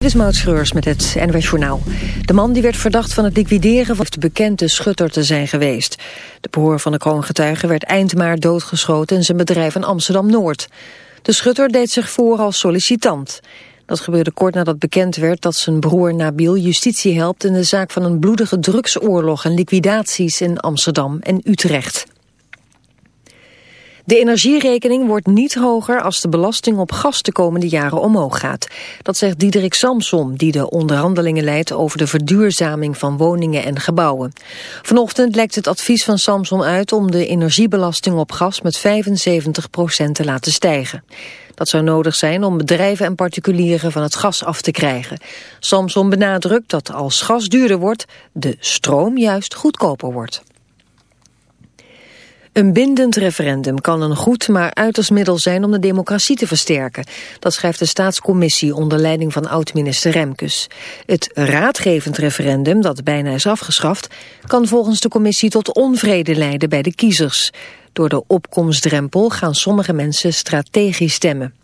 Dit is Maud Schreurs met het NWS Journaal. De man die werd verdacht van het liquideren van de bekende schutter te zijn geweest. De broer van de kroongetuige werd eind maart doodgeschoten in zijn bedrijf in Amsterdam-Noord. De schutter deed zich voor als sollicitant. Dat gebeurde kort nadat bekend werd dat zijn broer Nabil justitie helpt... in de zaak van een bloedige drugsoorlog en liquidaties in Amsterdam en Utrecht. De energierekening wordt niet hoger als de belasting op gas de komende jaren omhoog gaat. Dat zegt Diederik Samsom, die de onderhandelingen leidt over de verduurzaming van woningen en gebouwen. Vanochtend lekt het advies van Samsom uit om de energiebelasting op gas met 75% te laten stijgen. Dat zou nodig zijn om bedrijven en particulieren van het gas af te krijgen. Samsom benadrukt dat als gas duurder wordt, de stroom juist goedkoper wordt. Een bindend referendum kan een goed maar uiterst middel zijn om de democratie te versterken. Dat schrijft de staatscommissie onder leiding van oud-minister Remkes. Het raadgevend referendum, dat bijna is afgeschaft, kan volgens de commissie tot onvrede leiden bij de kiezers. Door de opkomstdrempel gaan sommige mensen strategisch stemmen.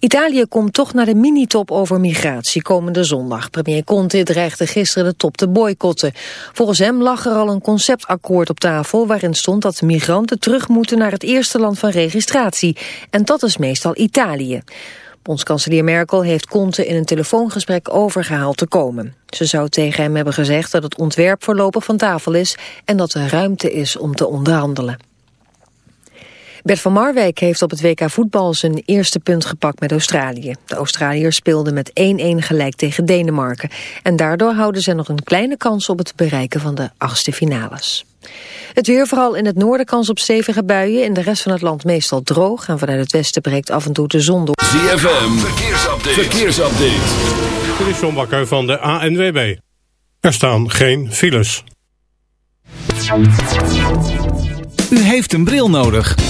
Italië komt toch naar de mini-top over migratie komende zondag. Premier Conte dreigde gisteren de top te boycotten. Volgens hem lag er al een conceptakkoord op tafel... waarin stond dat migranten terug moeten naar het eerste land van registratie. En dat is meestal Italië. Bondskanselier Merkel heeft Conte in een telefoongesprek overgehaald te komen. Ze zou tegen hem hebben gezegd dat het ontwerp voorlopig van tafel is... en dat er ruimte is om te onderhandelen. Bert van Marwijk heeft op het WK voetbal zijn eerste punt gepakt met Australië. De Australiërs speelden met 1-1 gelijk tegen Denemarken. En daardoor houden ze nog een kleine kans op het bereiken van de achtste finales. Het weer vooral in het noorden kans op stevige buien. In de rest van het land meestal droog. En vanuit het westen breekt af en toe de zon door. ZFM, verkeersupdate. verkeersupdate. Dit is John Bakker van de ANWB. Er staan geen files. U heeft een bril nodig.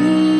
you.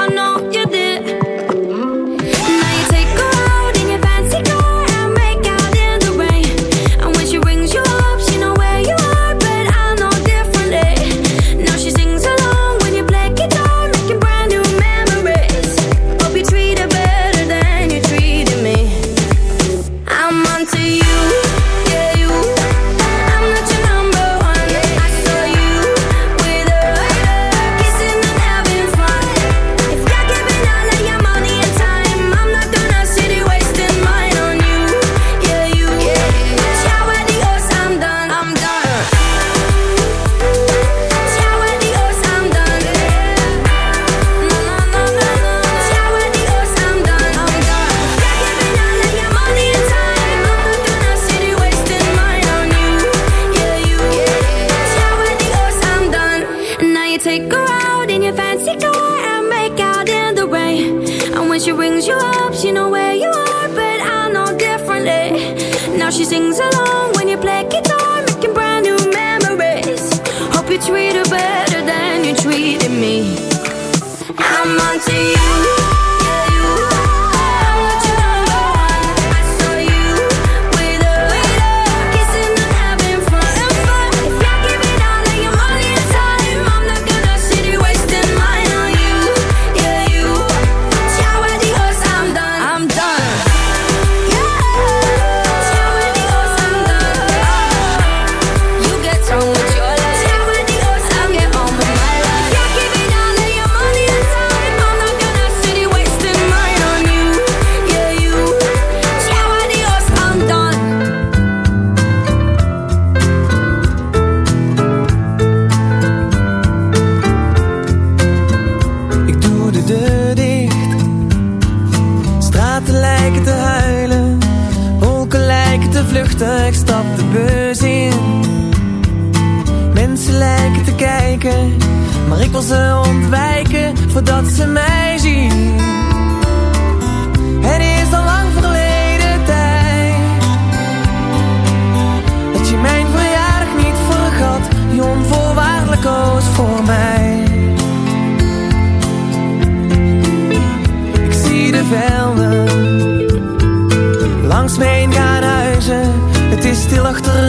stil achter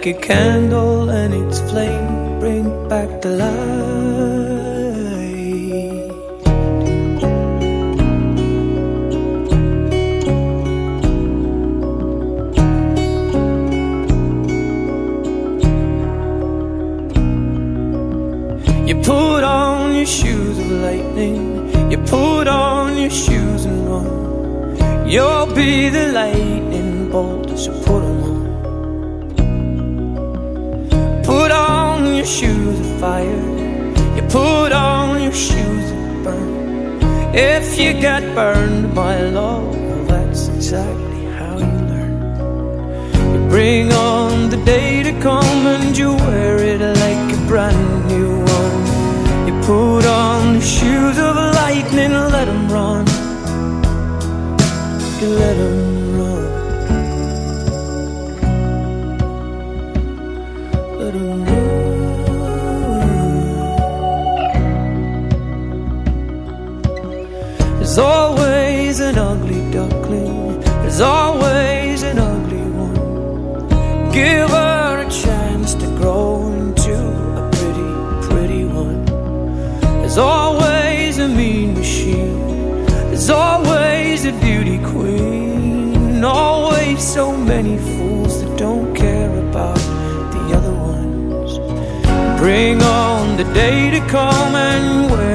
like a candle exact the day to come and wait.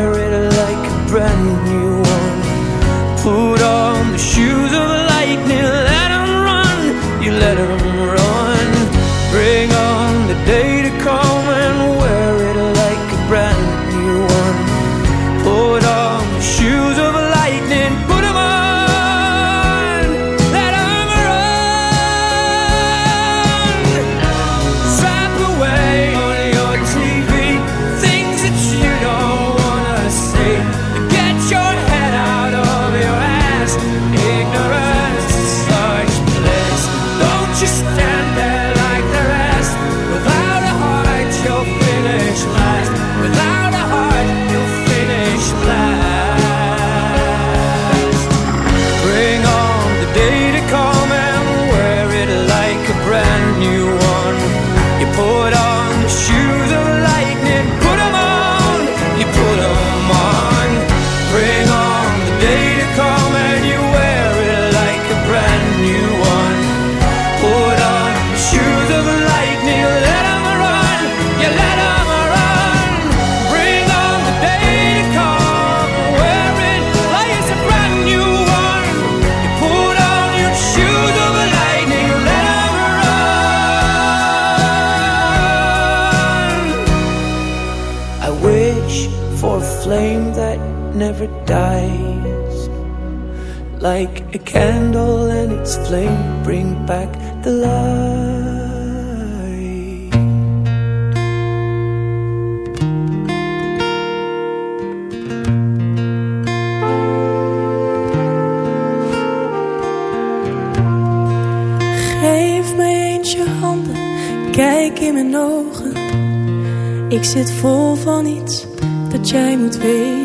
never dies Like a candle and its flame bring back the light kijk in mijn ogen. Ik zit vol van iets dat jij moet weten.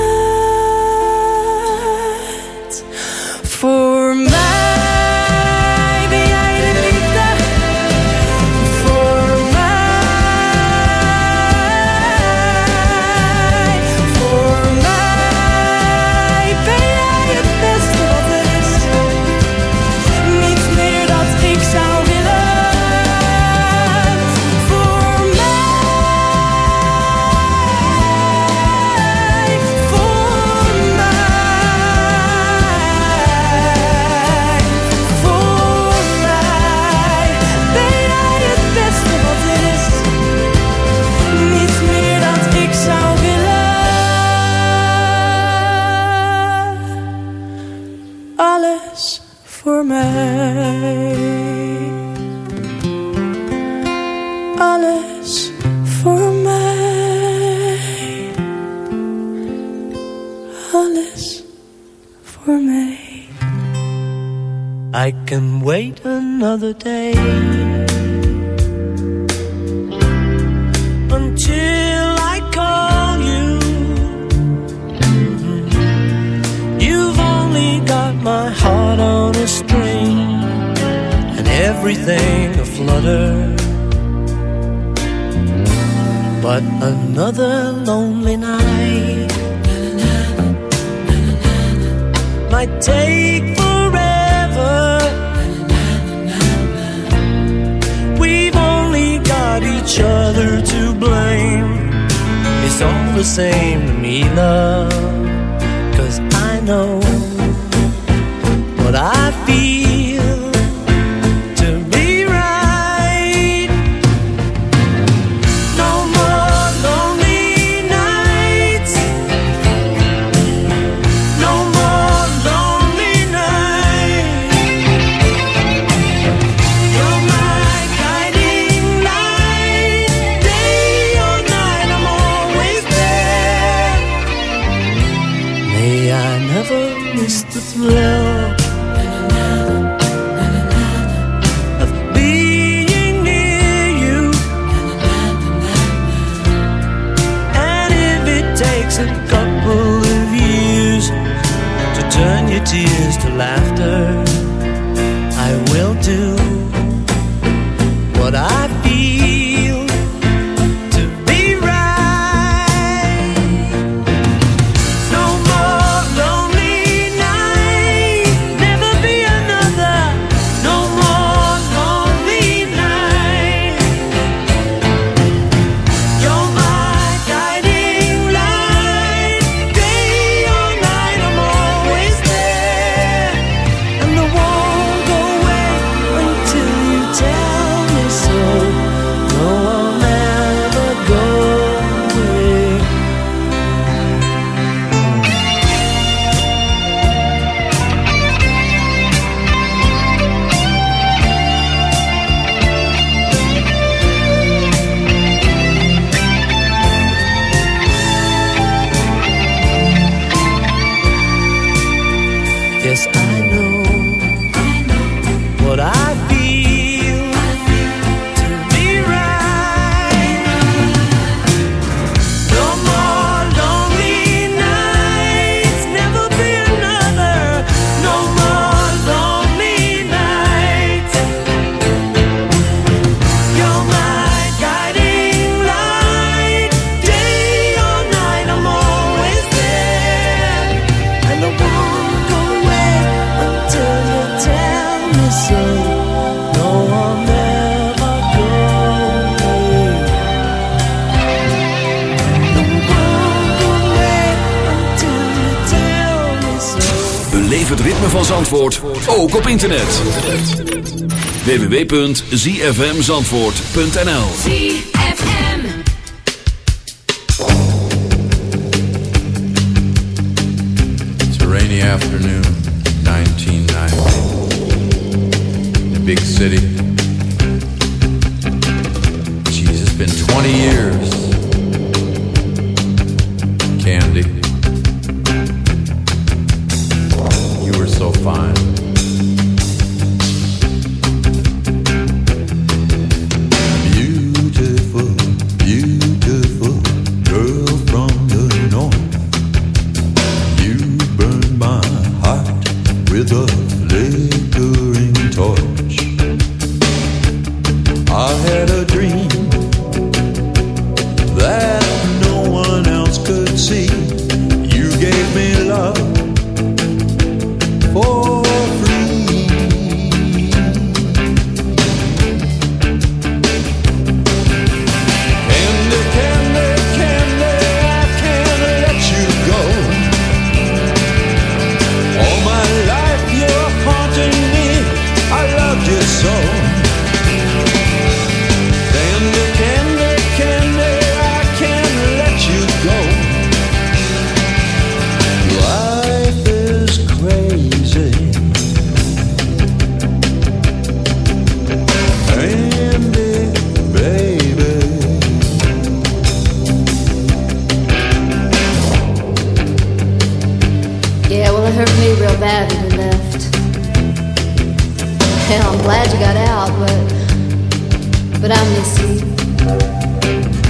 Day to laughter. het ritme van Zandvoort ook op internet. www.zfmzandvoort.nl ZFM It's a rainy afternoon, 1990. The big city. see.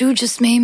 you just made me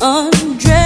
undress.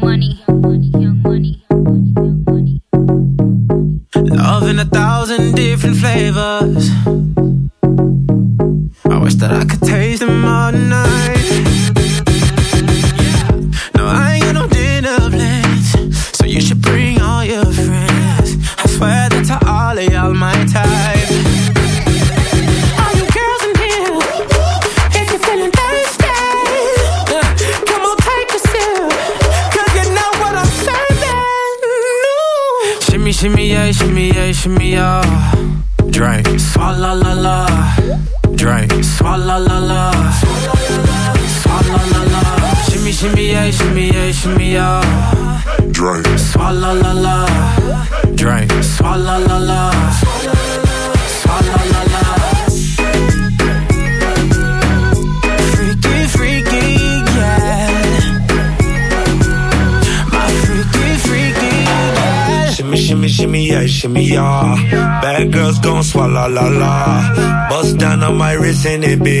Sending big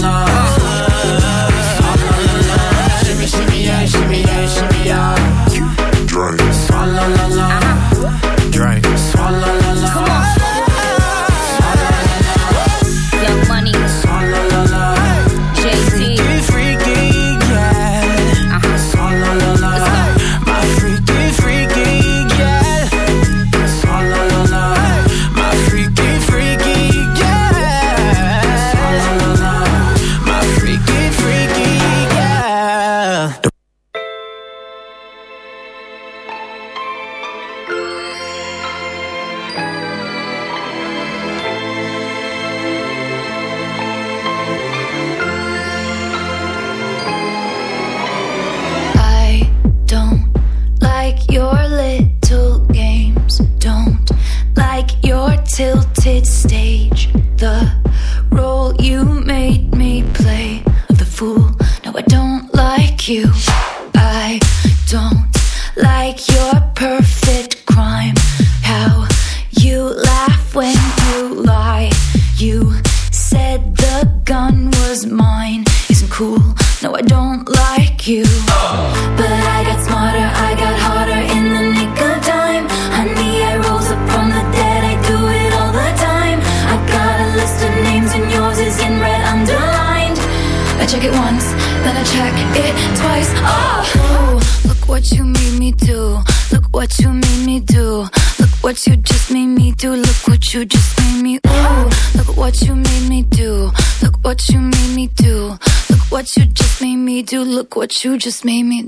You just made me